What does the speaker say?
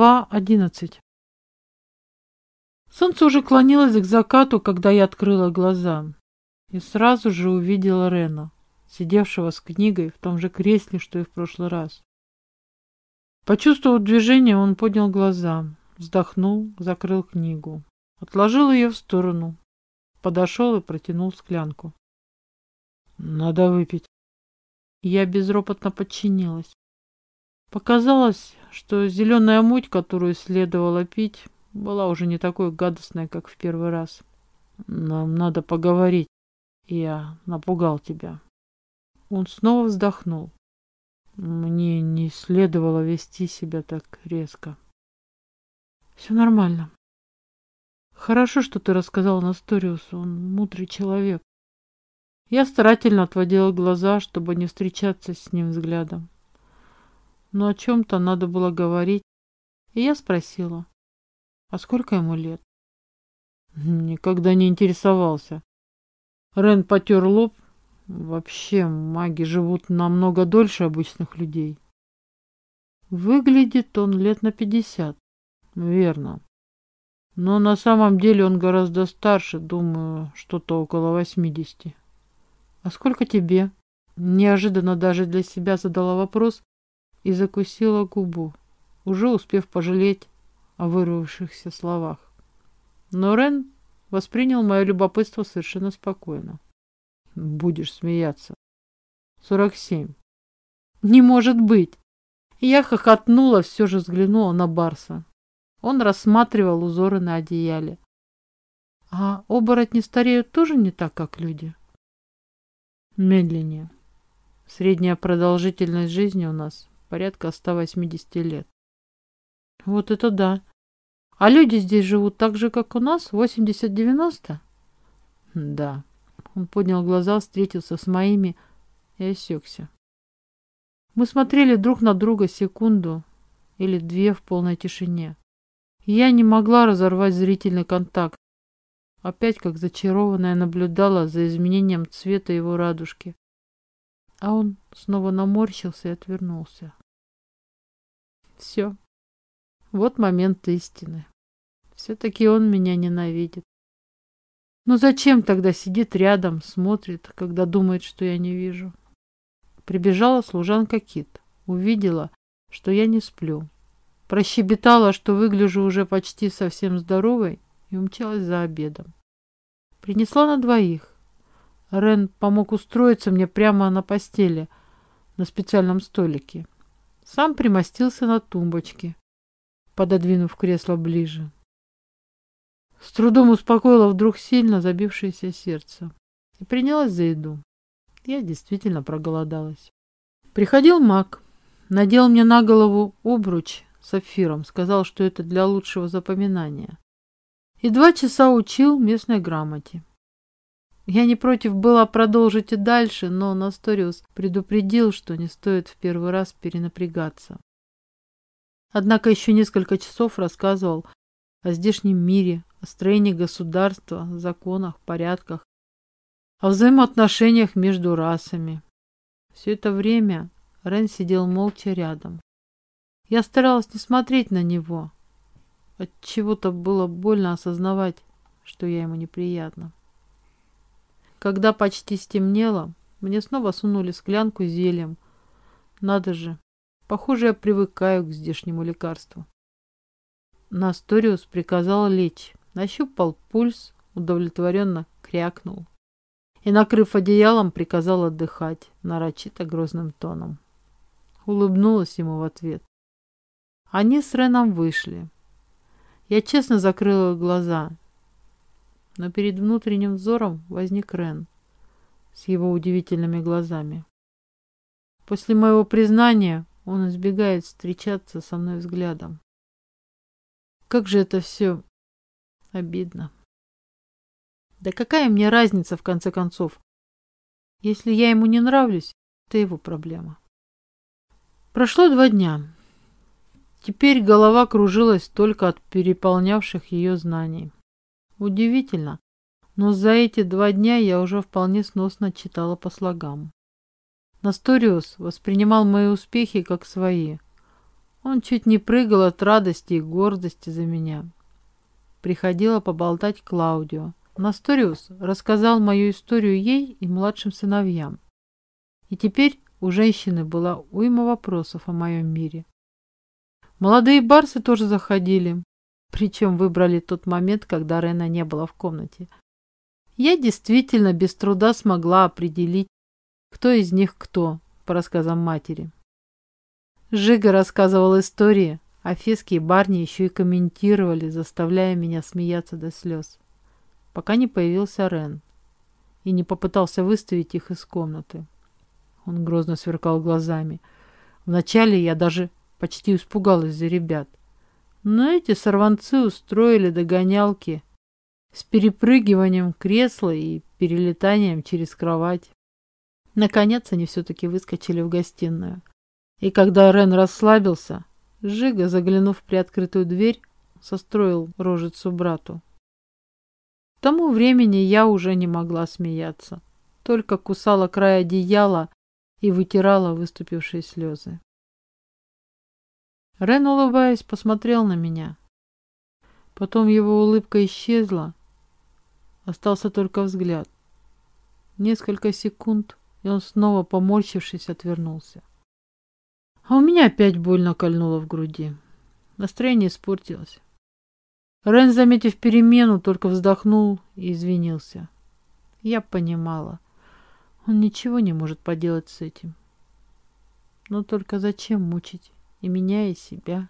Глава одиннадцать. Солнце уже клонилось к закату, когда я открыла глаза. И сразу же увидела Рена, сидевшего с книгой в том же кресле, что и в прошлый раз. Почувствовав движение, он поднял глаза, вздохнул, закрыл книгу, отложил ее в сторону, подошел и протянул склянку. «Надо выпить». Я безропотно подчинилась. Показалось, что зеленая муть, которую следовало пить, была уже не такой гадостной, как в первый раз. Нам надо поговорить. Я напугал тебя. Он снова вздохнул. Мне не следовало вести себя так резко. Все нормально. Хорошо, что ты рассказал Насториусу. Он мудрый человек. Я старательно отводила глаза, чтобы не встречаться с ним взглядом но о чем-то надо было говорить, и я спросила, а сколько ему лет? Никогда не интересовался. Рен потер лоб. Вообще, маги живут намного дольше обычных людей. Выглядит он лет на пятьдесят. Верно. Но на самом деле он гораздо старше, думаю, что-то около восьмидесяти. А сколько тебе? Неожиданно даже для себя задала вопрос, и закусила губу, уже успев пожалеть о вырвавшихся словах. Но Рен воспринял мое любопытство совершенно спокойно. Будешь смеяться. Сорок семь. Не может быть. Я хохотнула, все же взглянула на Барса. Он рассматривал узоры на одеяле. А оборотни стареют тоже не так, как люди? Медленнее. Средняя продолжительность жизни у нас порядка 180 лет. Вот это да. А люди здесь живут так же, как у нас, 80-90? Да. Он поднял глаза, встретился с моими и осекся. Мы смотрели друг на друга секунду или две в полной тишине. я не могла разорвать зрительный контакт. Опять, как зачарованная, наблюдала за изменением цвета его радужки. А он снова наморщился и отвернулся. Все. Вот момент истины. Все-таки он меня ненавидит. Но зачем тогда сидит рядом, смотрит, когда думает, что я не вижу? Прибежала служанка Кит. Увидела, что я не сплю. Прощебетала, что выгляжу уже почти совсем здоровой и умчалась за обедом. Принесла на двоих. Рен помог устроиться мне прямо на постели, на специальном столике. Сам примостился на тумбочке, пододвинув кресло ближе. С трудом успокоила вдруг сильно забившееся сердце и принялась за еду. Я действительно проголодалась. Приходил маг, надел мне на голову обруч с сапфиром, сказал, что это для лучшего запоминания. И два часа учил местной грамоте. Я не против была продолжить и дальше, но Насториус предупредил, что не стоит в первый раз перенапрягаться. Однако еще несколько часов рассказывал о здешнем мире, о строении государства, законах, порядках, о взаимоотношениях между расами. Все это время Рен сидел молча рядом. Я старалась не смотреть на него. От чего-то было больно осознавать, что я ему неприятна. Когда почти стемнело, мне снова сунули склянку с зельем. Надо же, похоже, я привыкаю к здешнему лекарству. Насториус приказал лечь, нащупал пульс, удовлетворенно крякнул и, накрыв одеялом, приказал отдыхать нарочито грозным тоном. Улыбнулась ему в ответ. Они с Реном вышли. Я честно закрыла глаза но перед внутренним взором возник Рен с его удивительными глазами. После моего признания он избегает встречаться со мной взглядом. Как же это все обидно. Да какая мне разница, в конце концов? Если я ему не нравлюсь, это его проблема. Прошло два дня. Теперь голова кружилась только от переполнявших ее знаний. Удивительно, но за эти два дня я уже вполне сносно читала по слогам. Насториус воспринимал мои успехи как свои. Он чуть не прыгал от радости и гордости за меня. Приходила поболтать Клаудио. Насториус рассказал мою историю ей и младшим сыновьям. И теперь у женщины была уйма вопросов о моем мире. Молодые барсы тоже заходили, причем выбрали тот момент, когда Рена не было в комнате. Я действительно без труда смогла определить, кто из них кто, по рассказам матери. Жига рассказывал истории, а Фески и Барни еще и комментировали, заставляя меня смеяться до слез, пока не появился Рен и не попытался выставить их из комнаты. Он грозно сверкал глазами. Вначале я даже почти испугалась за ребят. Но эти сорванцы устроили догонялки с перепрыгиванием кресла и перелетанием через кровать. Наконец они все-таки выскочили в гостиную. И когда Рен расслабился, Жига, заглянув в приоткрытую дверь, состроил рожицу брату. К тому времени я уже не могла смеяться, только кусала край одеяла и вытирала выступившие слезы. Рен, улыбаясь, посмотрел на меня. Потом его улыбка исчезла, остался только взгляд. Несколько секунд, и он снова, поморщившись, отвернулся. А у меня опять больно кольнуло в груди. Настроение испортилось. Рен, заметив перемену, только вздохнул и извинился. Я понимала. Он ничего не может поделать с этим. Но только зачем мучить и меня, и себя?